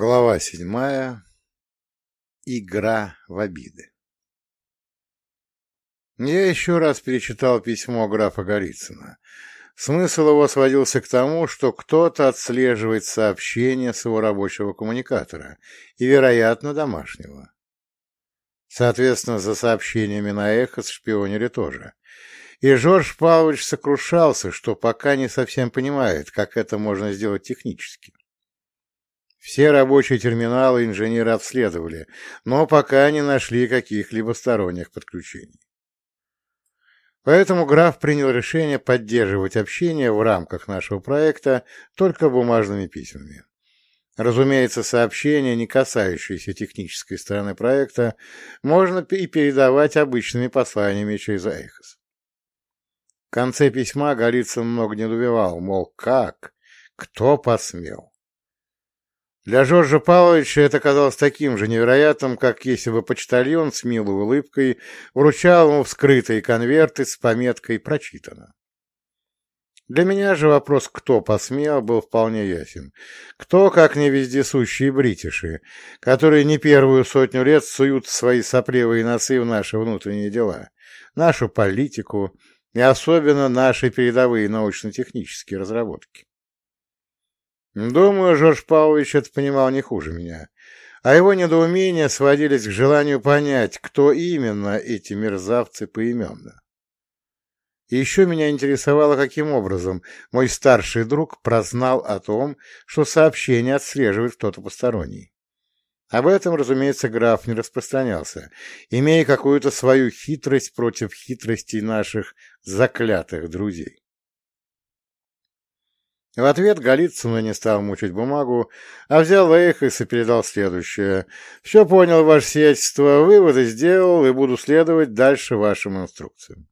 Глава седьмая. Игра в обиды. Я еще раз перечитал письмо графа Голицына. Смысл его сводился к тому, что кто-то отслеживает сообщение с его рабочего коммуникатора и, вероятно, домашнего. Соответственно, за сообщениями на эхо шпионили тоже. И Жорж Павлович сокрушался, что пока не совсем понимает, как это можно сделать технически. Все рабочие терминалы инженеры обследовали, но пока не нашли каких-либо сторонних подключений. Поэтому граф принял решение поддерживать общение в рамках нашего проекта только бумажными письмами. Разумеется, сообщения, не касающиеся технической стороны проекта, можно и передавать обычными посланиями через Эхос. В конце письма Голицын много недоумевал, мол, как, кто посмел. Для Жоржа Павловича это казалось таким же невероятным, как если бы почтальон с милой улыбкой вручал ему вскрытые конверты с пометкой «Прочитано». Для меня же вопрос «кто посмел» был вполне ясен. Кто, как не вездесущие бритиши, которые не первую сотню лет суют свои сопливые носы в наши внутренние дела, нашу политику и особенно наши передовые научно-технические разработки. Думаю, Жорж Павлович это понимал не хуже меня, а его недоумения сводились к желанию понять, кто именно эти мерзавцы поименно. И еще меня интересовало, каким образом мой старший друг прознал о том, что сообщение отслеживает кто-то посторонний. Об этом, разумеется, граф не распространялся, имея какую-то свою хитрость против хитростей наших заклятых друзей. В ответ Голицын не стал мучить бумагу, а взял Эйхес и передал следующее. «Все понял, ваше сиятельство, выводы сделал и буду следовать дальше вашим инструкциям».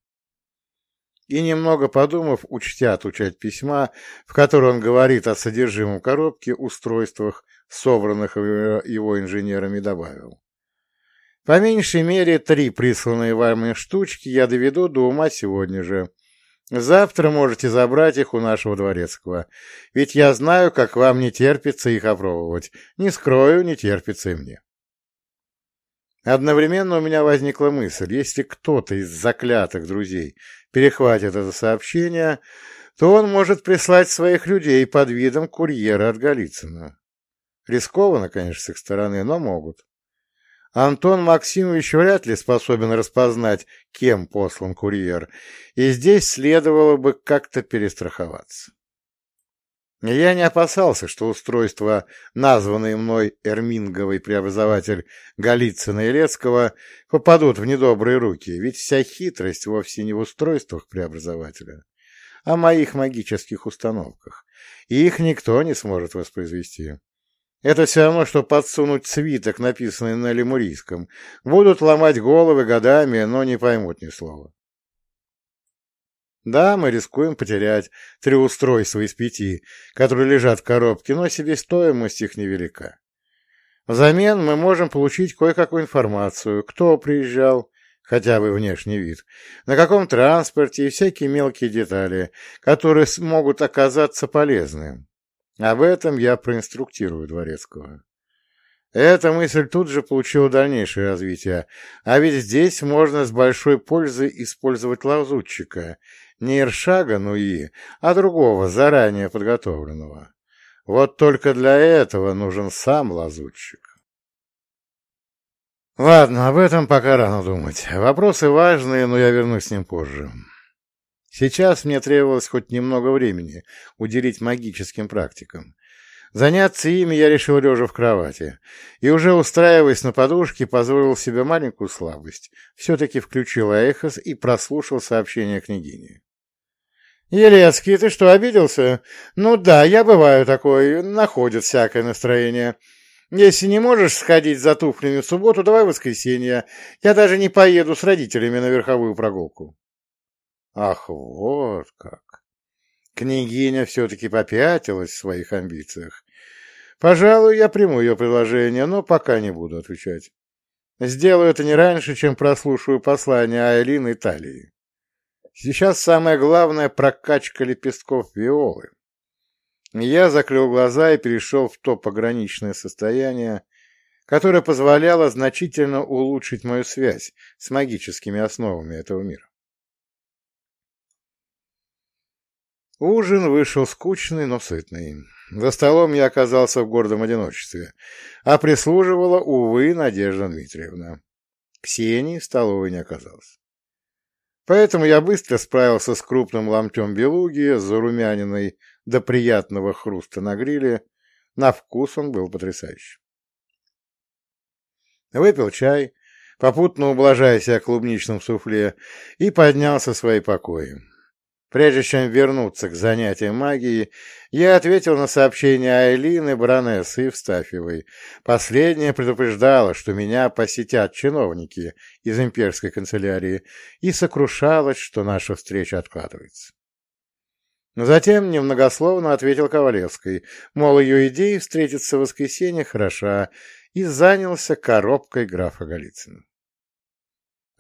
И немного подумав, учтя отучать письма, в котором он говорит о содержимом коробки, устройствах, собранных его инженерами, добавил. По меньшей мере, три присланные вами штучки я доведу до ума сегодня же. Завтра можете забрать их у нашего дворецкого, ведь я знаю, как вам не терпится их опробовать. Не скрою, не терпится и мне. Одновременно у меня возникла мысль, если кто-то из заклятых друзей перехватит это сообщение, то он может прислать своих людей под видом курьера от Голицына. Рискованно, конечно, с их стороны, но могут. Антон Максимович вряд ли способен распознать, кем послан курьер, и здесь следовало бы как-то перестраховаться. Я не опасался, что устройства, названные мной Эрминговый преобразователь Голицына и Лецкого, попадут в недобрые руки, ведь вся хитрость вовсе не в устройствах преобразователя, а в моих магических установках, и их никто не сможет воспроизвести. Это все равно, что подсунуть свиток, написанный на лемурийском. Будут ломать головы годами, но не поймут ни слова. Да, мы рискуем потерять три устройства из пяти, которые лежат в коробке, но себестоимость их невелика. Взамен мы можем получить кое-какую информацию, кто приезжал, хотя бы внешний вид, на каком транспорте и всякие мелкие детали, которые смогут оказаться полезными. Об этом я проинструктирую Дворецкого. Эта мысль тут же получила дальнейшее развитие, а ведь здесь можно с большой пользой использовать лазутчика, не Иршага Нуи, а другого, заранее подготовленного. Вот только для этого нужен сам лазутчик. Ладно, об этом пока рано думать. Вопросы важные, но я вернусь с ним позже. Сейчас мне требовалось хоть немного времени уделить магическим практикам. Заняться ими я решил лежа в кровати, и уже устраиваясь на подушке, позволил себе маленькую слабость. Все-таки включил эхос и прослушал сообщение княгини. «Елецкий, ты что, обиделся? Ну да, я бываю такой, находит всякое настроение. Если не можешь сходить за туфлями в субботу, давай в воскресенье. Я даже не поеду с родителями на верховую прогулку». Ах, вот как! Княгиня все-таки попятилась в своих амбициях. Пожалуй, я приму ее предложение, но пока не буду отвечать. Сделаю это не раньше, чем прослушаю послание Айлин и Талии. Сейчас самое главное — прокачка лепестков виолы. Я закрыл глаза и перешел в то пограничное состояние, которое позволяло значительно улучшить мою связь с магическими основами этого мира. Ужин вышел скучный, но сытный. За столом я оказался в гордом одиночестве, а прислуживала, увы, Надежда Дмитриевна. Ксении в столовой не оказалось. Поэтому я быстро справился с крупным ломтем белуги, зарумяненной до приятного хруста на гриле. На вкус он был потрясающий. Выпил чай, попутно ублажая себя клубничным суфле, и поднялся в свои покои. Прежде чем вернуться к занятиям магией, я ответил на сообщение Айлины, баронессы Евстафьевой. Последняя предупреждала, что меня посетят чиновники из имперской канцелярии, и сокрушалась, что наша встреча откладывается. Затем немногословно ответил Ковалевской, мол, ее идея встретиться в воскресенье хороша, и занялся коробкой графа Голицына.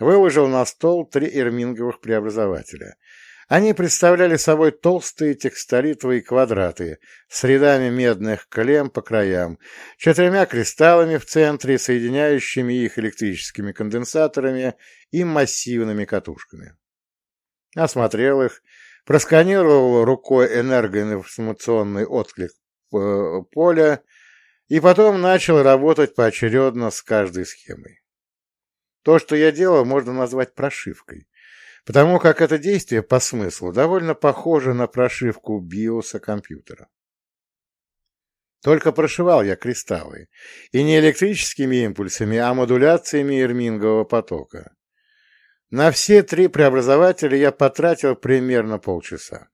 Выложил на стол три эрминговых преобразователя — они представляли собой толстые текстолитовые квадраты с рядами медных клем по краям, четырьмя кристаллами в центре, соединяющими их электрическими конденсаторами и массивными катушками. Осмотрел их, просканировал рукой энергоинформационный отклик э, поля и потом начал работать поочередно с каждой схемой. То, что я делал, можно назвать прошивкой потому как это действие по смыслу довольно похоже на прошивку биоса компьютера. Только прошивал я кристаллы, и не электрическими импульсами, а модуляциями ирмингового потока. На все три преобразователя я потратил примерно полчаса.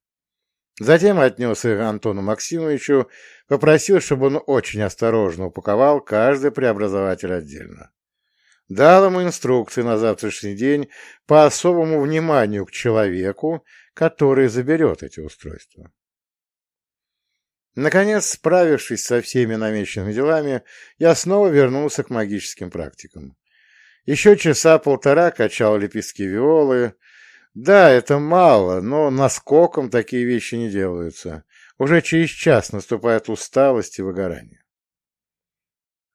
Затем отнес их Антону Максимовичу, попросил, чтобы он очень осторожно упаковал каждый преобразователь отдельно дал ему инструкции на завтрашний день по особому вниманию к человеку, который заберет эти устройства. Наконец, справившись со всеми намеченными делами, я снова вернулся к магическим практикам. Еще часа полтора качал лепестки виолы. Да, это мало, но наскоком такие вещи не делаются. Уже через час наступает усталость и выгорание.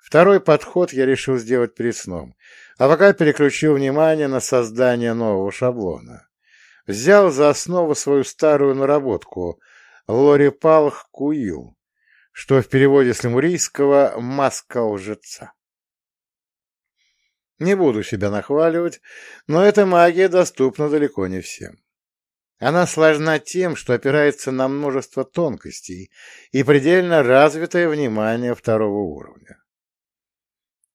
Второй подход я решил сделать перед сном, а пока переключил внимание на создание нового шаблона. Взял за основу свою старую наработку Лорипалх Куил, что в переводе с лемурийского «маска лжеца». Не буду себя нахваливать, но эта магия доступна далеко не всем. Она сложна тем, что опирается на множество тонкостей и предельно развитое внимание второго уровня.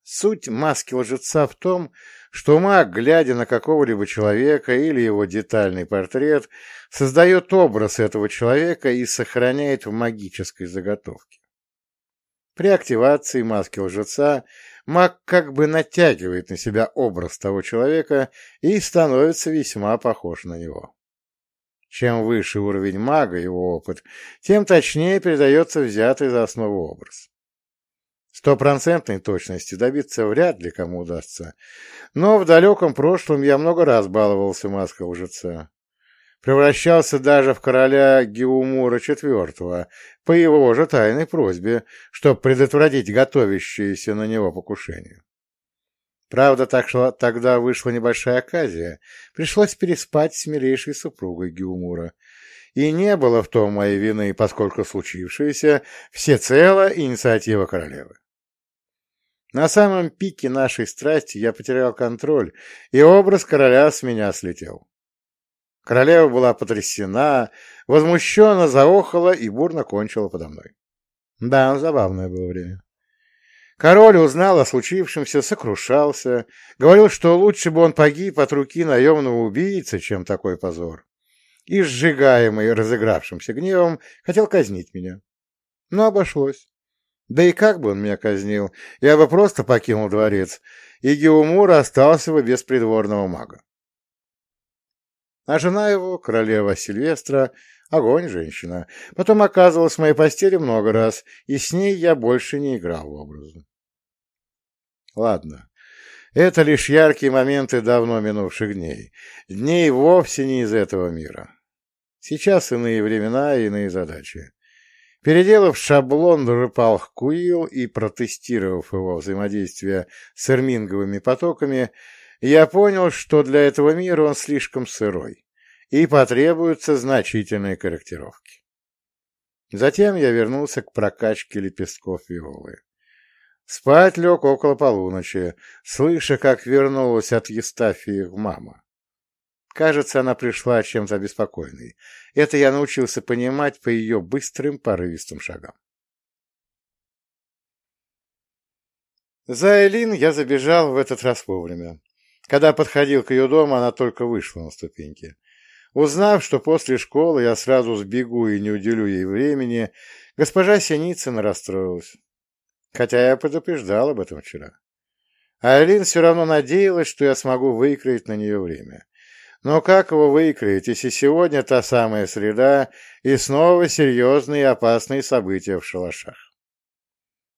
Суть маски лжеца в том, что маг, глядя на какого-либо человека или его детальный портрет, создает образ этого человека и сохраняет в магической заготовке. При активации маски лжеца маг как бы натягивает на себя образ того человека и становится весьма похож на него. Чем выше уровень мага его опыт, тем точнее передается взятый за основу образ. Стопроцентной точности добиться вряд ли кому удастся, но в далеком прошлом я много раз баловался маской лжеца. Превращался даже в короля Геумура IV по его же тайной просьбе, чтобы предотвратить готовящееся на него покушение. Правда, так что тогда вышла небольшая оказия, пришлось переспать с милейшей супругой Геумура, и не было в том моей вины, поскольку случившееся всецело инициатива королевы. На самом пике нашей страсти я потерял контроль, и образ короля с меня слетел. Королева была потрясена, возмущенно заохала и бурно кончила подо мной. Да, забавное было время. Король узнал о случившемся, сокрушался, говорил, что лучше бы он погиб от руки наемного убийцы, чем такой позор. И, сжигаемый разыгравшимся гневом, хотел казнить меня. Но обошлось. Да и как бы он меня казнил, я бы просто покинул дворец, и Геумур остался бы без придворного мага. А жена его, королева Сильвестра, огонь женщина, потом оказывалась в моей постели много раз, и с ней я больше не играл в образы. Ладно, это лишь яркие моменты давно минувших дней, дней вовсе не из этого мира. Сейчас иные времена и иные задачи. Переделав шаблон Рыпалх Куил и протестировав его взаимодействие с эрминговыми потоками, я понял, что для этого мира он слишком сырой, и потребуются значительные корректировки. Затем я вернулся к прокачке лепестков виолы. Спать лег около полуночи, слыша, как вернулась от Естафии мама. Кажется, она пришла чем-то обеспокоенной. Это я научился понимать по ее быстрым порывистым шагам. За Элин я забежал в этот раз вовремя. Когда подходил к ее дому, она только вышла на ступеньки. Узнав, что после школы я сразу сбегу и не уделю ей времени, госпожа Синицына расстроилась. Хотя я предупреждал об этом вчера. А Айлин все равно надеялась, что я смогу выкроить на нее время. Но как его выкроить, если сегодня та самая среда и снова серьезные и опасные события в шалашах?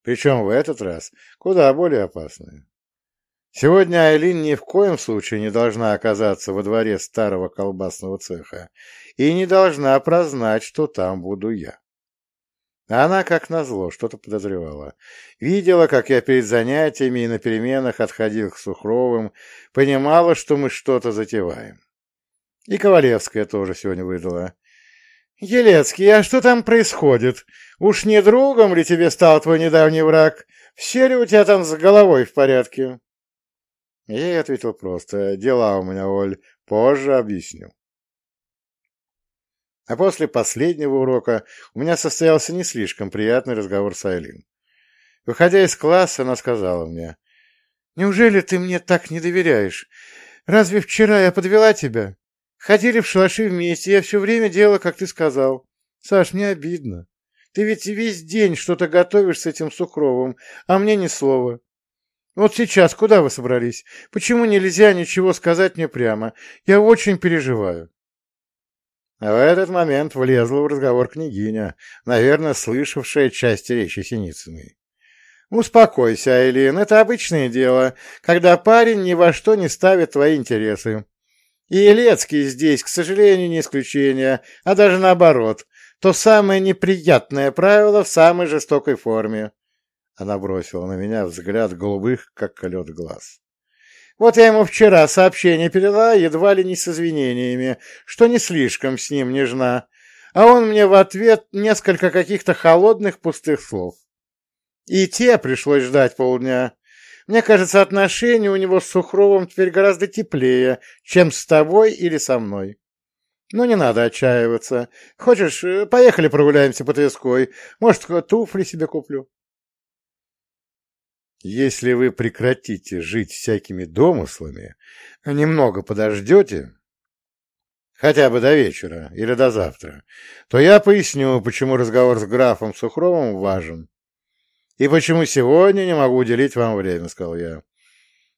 Причем в этот раз куда более опасные. Сегодня Айлин ни в коем случае не должна оказаться во дворе старого колбасного цеха и не должна прознать, что там буду я. Она, как назло, что-то подозревала. Видела, как я перед занятиями и на переменах отходил к Сухровым, понимала, что мы что-то затеваем. И Ковалевская тоже сегодня выдала. «Елецкий, а что там происходит? Уж не другом ли тебе стал твой недавний враг? Все ли у тебя там с головой в порядке?» Я ей ответил просто. «Дела у меня, Оль, позже объясню». А после последнего урока у меня состоялся не слишком приятный разговор с Айлин. Выходя из класса, она сказала мне, «Неужели ты мне так не доверяешь? Разве вчера я подвела тебя? Ходили в шалаши вместе, я все время делала, как ты сказал. Саш, мне обидно. Ты ведь весь день что-то готовишь с этим Сукровым, а мне ни слова. Вот сейчас куда вы собрались? Почему нельзя ничего сказать мне прямо? Я очень переживаю. А в этот момент влезла в разговор княгиня, наверное, слышавшая часть речи Синицыной. «Успокойся, Айлин, это обычное дело, когда парень ни во что не ставит твои интересы. И Елецкий здесь, к сожалению, не исключение, а даже наоборот. То самое неприятное правило в самой жестокой форме. Она бросила на меня взгляд голубых, как лед глаз. Вот я ему вчера сообщение передала, едва ли не с извинениями, что не слишком с ним нежна, а он мне в ответ несколько каких-то холодных пустых слов. И те пришлось ждать полдня. Мне кажется, отношения у него с Сухровым теперь гораздо теплее, чем с тобой или со мной. Ну, не надо отчаиваться. Хочешь, э, поехали прогуляемся по Тверской. Может, туфли себе куплю. Если вы прекратите жить всякими домыслами, немного подождете, хотя бы до вечера или до завтра, то я поясню, почему разговор с графом Сухровым важен. И почему сегодня не могу уделить вам время, — сказал я.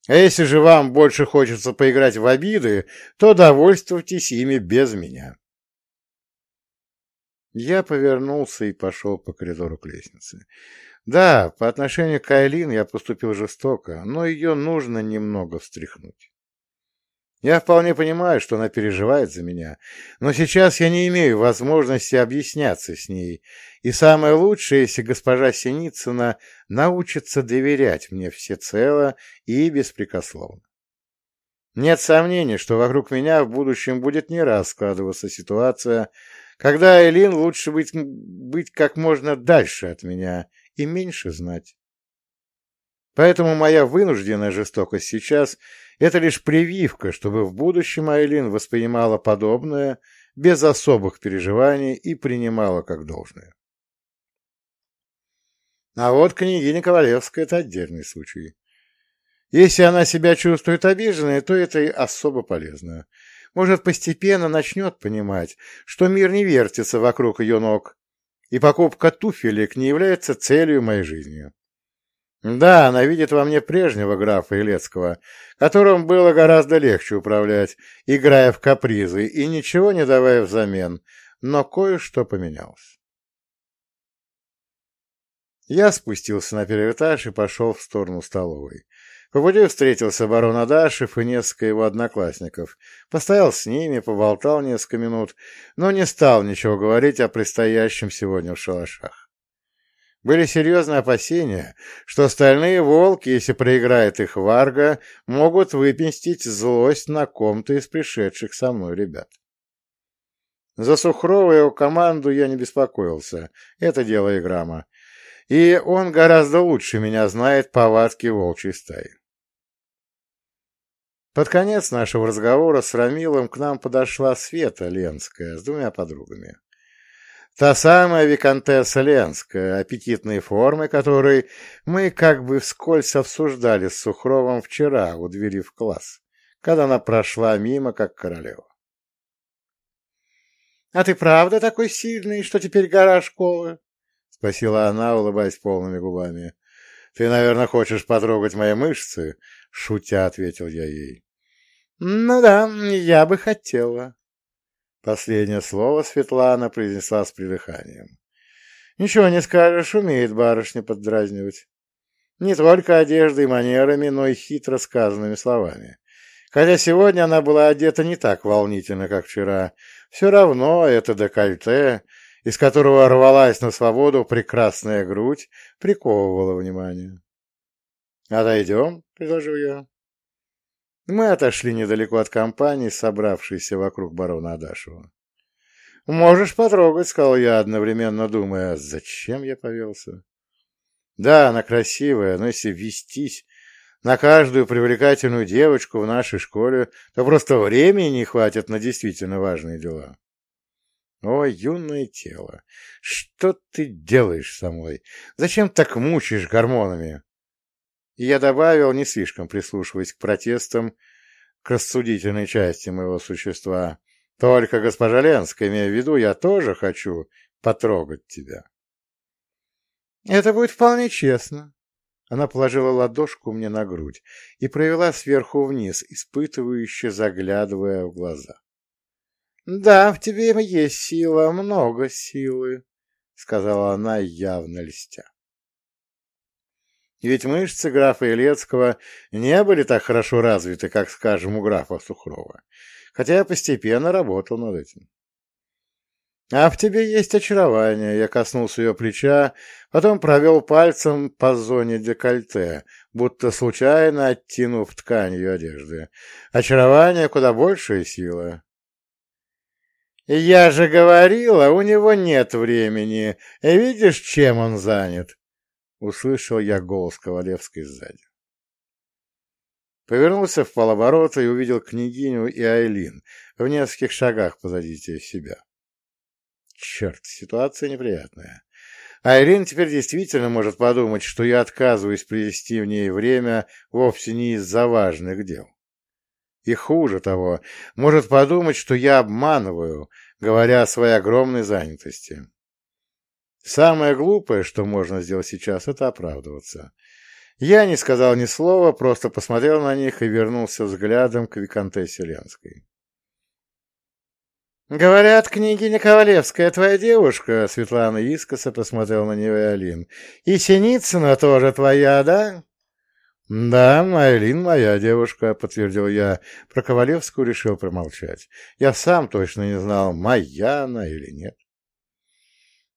А если же вам больше хочется поиграть в обиды, то довольствуйтесь ими без меня. Я повернулся и пошел по коридору к лестнице. Да, по отношению к Айлин я поступил жестоко, но ее нужно немного встряхнуть. Я вполне понимаю, что она переживает за меня, но сейчас я не имею возможности объясняться с ней, и самое лучшее, если госпожа Синицына научится доверять мне всецело и беспрекословно. Нет сомнений, что вокруг меня в будущем будет не раз складываться ситуация, когда Айлин лучше быть, быть как можно дальше от меня и меньше знать. Поэтому моя вынужденная жестокость сейчас — это лишь прививка, чтобы в будущем Айлин воспринимала подобное без особых переживаний и принимала как должное. А вот княгиня Ковалевская — это отдельный случай. Если она себя чувствует обиженной, то это и особо полезно. Может, постепенно начнет понимать, что мир не вертится вокруг ее ног, и покупка туфелек не является целью моей жизни. Да, она видит во мне прежнего графа Илецкого, которым было гораздо легче управлять, играя в капризы и ничего не давая взамен, но кое-что поменялось. Я спустился на первый этаж и пошел в сторону столовой. По пути встретился барон Адашев и несколько его одноклассников. Постоял с ними, поболтал несколько минут, но не стал ничего говорить о предстоящем сегодня в шалашах. Были серьезные опасения, что остальные волки, если проиграет их Варга, могут выпенстить злость на ком-то из пришедших со мной ребят. За Сухрова и его команду я не беспокоился, это дело Играма, и он гораздо лучше меня знает повадки волчьей стаи. Под конец нашего разговора с Рамилом к нам подошла Света Ленская с двумя подругами. Та самая виконтесса Ленская, аппетитные формы которой мы как бы вскользь обсуждали с Сухровым вчера у двери в класс, когда она прошла мимо, как королева. — А ты правда такой сильный, что теперь гора школы? — спросила она, улыбаясь полными губами. — Ты, наверное, хочешь потрогать мои мышцы? — шутя ответил я ей. «Ну да, я бы хотела». Последнее слово Светлана произнесла с придыханием. «Ничего не скажешь, умеет барышня поддразнивать. Не только одеждой и манерами, но и хитро сказанными словами. Хотя сегодня она была одета не так волнительно, как вчера. Все равно это декольте, из которого рвалась на свободу прекрасная грудь, приковывала внимание. «Отойдем», — предложил я. Мы отошли недалеко от компании, собравшейся вокруг барона Адашева. «Можешь потрогать», — сказал я, одновременно думая, зачем я повелся. «Да, она красивая, но если вестись на каждую привлекательную девочку в нашей школе, то просто времени не хватит на действительно важные дела». «Ой, юное тело, что ты делаешь со мной? Зачем так мучаешь гормонами?» И я добавил, не слишком прислушиваясь к протестам, к рассудительной части моего существа. Только, госпожа Ленская, имея в виду, я тоже хочу потрогать тебя. Это будет вполне честно. Она положила ладошку мне на грудь и провела сверху вниз, испытывающе заглядывая в глаза. — Да, в тебе есть сила, много силы, — сказала она, явно льстя. Ведь мышцы графа Илецкого не были так хорошо развиты, как, скажем, у графа Сухрова, хотя я постепенно работал над этим. «А в тебе есть очарование», — я коснулся ее плеча, потом провел пальцем по зоне декольте, будто случайно оттянув ткань ее одежды. «Очарование куда большая сила». «Я же говорила, у него нет времени. Видишь, чем он занят?» Услышал я голос Ковалевской сзади. Повернулся в полоборота и увидел княгиню и Айлин в нескольких шагах позади себя. Черт, ситуация неприятная. Айлин теперь действительно может подумать, что я отказываюсь привести в ней время вовсе не из-за важных дел. И хуже того, может подумать, что я обманываю, говоря о своей огромной занятости. Самое глупое, что можно сделать сейчас, это оправдываться. Я не сказал ни слова, просто посмотрел на них и вернулся взглядом к Викантессе Ленской. «Говорят, княгиня Ковалевская твоя девушка?» Светлана искоса посмотрела на нее и Алин. «И Синицына тоже твоя, да?» «Да, Айлин моя девушка», — подтвердил я. Про Ковалевскую решил промолчать. Я сам точно не знал, моя она или нет.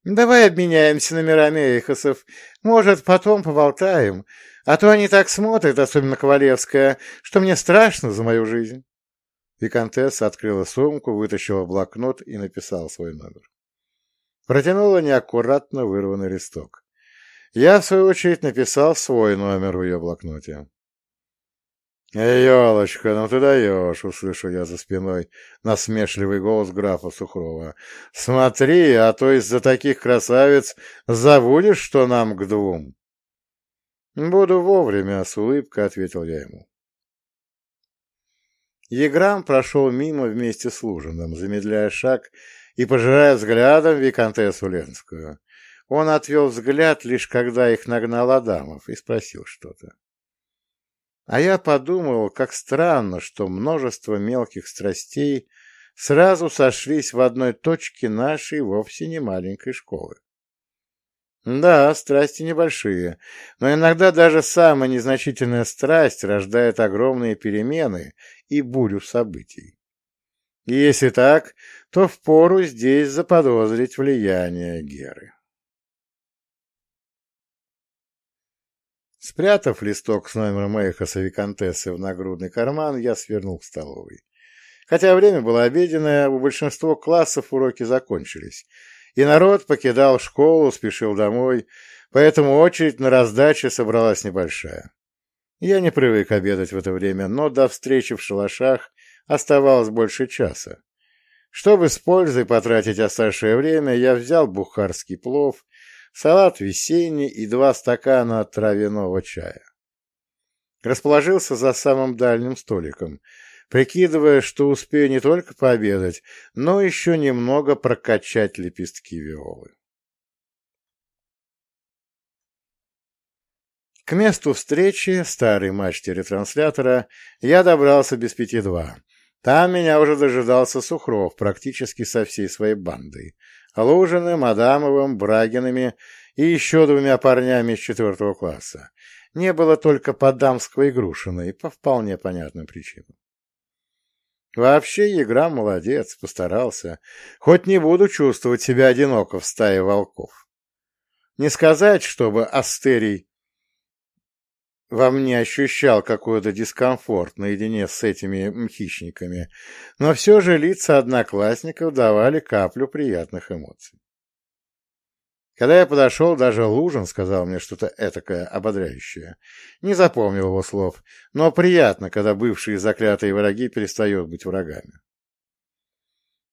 Давай обменяемся номерами Эйхосов. Может, потом поболтаем. А то они так смотрят, особенно Ковалевская, что мне страшно за мою жизнь. Викантесса открыла сумку, вытащила блокнот и написала свой номер. Протянула неаккуратно вырванный листок. Я, в свою очередь, написал свой номер в ее блокноте. «Елочка, ну ты даешь!» — услышал я за спиной насмешливый голос графа Сухрова. «Смотри, а то из-за таких красавиц забудешь, что нам к двум!» «Буду вовремя», — с улыбкой ответил я ему. Еграм прошел мимо вместе с Лужиным, замедляя шаг и пожирая взглядом виконтессу Ленскую. Он отвел взгляд, лишь когда их нагнал Адамов, и спросил что-то. А я подумал, как странно, что множество мелких страстей сразу сошлись в одной точке нашей вовсе не маленькой школы. Да, страсти небольшие, но иногда даже самая незначительная страсть рождает огромные перемены и бурю событий. И если так, то впору здесь заподозрить влияние Геры. Спрятав листок с номером Эйхоса Викантессы в нагрудный карман, я свернул к столовой. Хотя время было обеденное, у большинства классов уроки закончились, и народ покидал школу, спешил домой, поэтому очередь на раздаче собралась небольшая. Я не привык обедать в это время, но до встречи в шалашах оставалось больше часа. Чтобы с пользой потратить оставшее время, я взял бухарский плов, салат весенний и два стакана травяного чая. Расположился за самым дальним столиком, прикидывая, что успею не только пообедать, но еще немного прокачать лепестки виолы. К месту встречи, старой мачте ретранслятора, я добрался без пяти два. Там меня уже дожидался Сухров практически со всей своей бандой. Лужиным, Адамовым, Брагинами и еще двумя парнями из четвертого класса. Не было только Подамского и Грушина, и по вполне понятным причинам. Вообще, игра молодец, постарался. Хоть не буду чувствовать себя одиноко в стае волков. Не сказать, чтобы Астерий во мне ощущал какой-то дискомфорт наедине с этими хищниками, но все же лица одноклассников давали каплю приятных эмоций. Когда я подошел, даже Лужин сказал мне что-то этакое ободряющее. Не запомнил его слов, но приятно, когда бывшие заклятые враги перестают быть врагами.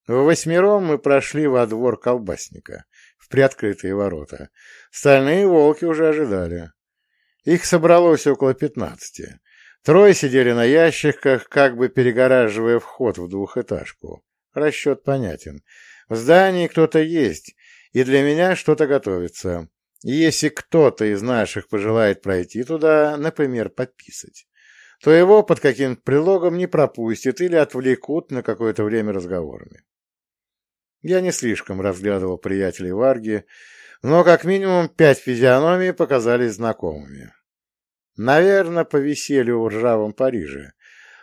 В восьмером мы прошли во двор колбасника, в приоткрытые ворота. Стальные волки уже ожидали. Их собралось около пятнадцати. Трое сидели на ящиках, как бы перегораживая вход в двухэтажку. Расчет понятен. В здании кто-то есть, и для меня что-то готовится. Если кто-то из наших пожелает пройти туда, например, подписать, то его под каким-то прилогом не пропустят или отвлекут на какое-то время разговорами. Я не слишком разглядывал приятелей Варги, но как минимум пять физиономий показались знакомыми. Наверное, по веселью в ржавом Париже.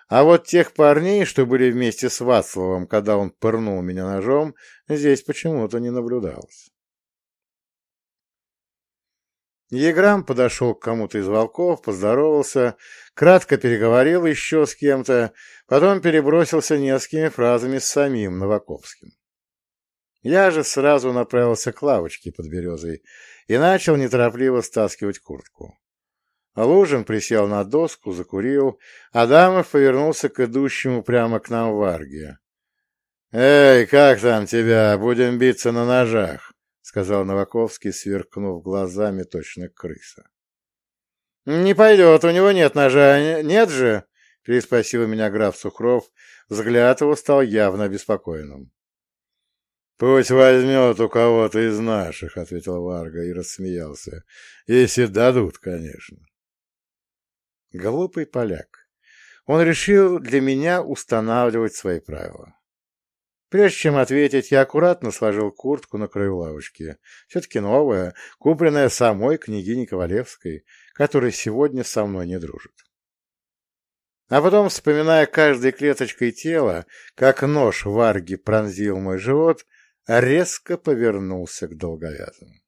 А вот тех парней, что были вместе с Вацлавом, когда он пырнул меня ножом, здесь почему-то не наблюдалось. Еграм подошел к кому-то из волков, поздоровался, кратко переговорил еще с кем-то, потом перебросился несколькими фразами с самим Новаковским. Я же сразу направился к лавочке под березой и начал неторопливо стаскивать куртку. Лужин присел на доску, закурил. Адамов повернулся к идущему прямо к нам Варге. «Эй, как там тебя? Будем биться на ножах», — сказал Новаковский, сверкнув глазами точно крыса. «Не пойдет, у него нет ножа, нет же?» — переспросил меня граф Сухров. Взгляд его стал явно обеспокоенным. «Пусть возьмет у кого-то из наших», — ответил Варга и рассмеялся. «Если дадут, конечно». Глупый поляк. Он решил для меня устанавливать свои правила. Прежде чем ответить, я аккуратно сложил куртку на краю лавочки. Все-таки новая, купленная самой княгиней Ковалевской, которая сегодня со мной не дружит. А потом, вспоминая каждой клеточкой тела, как нож варги пронзил мой живот, резко повернулся к долговязому.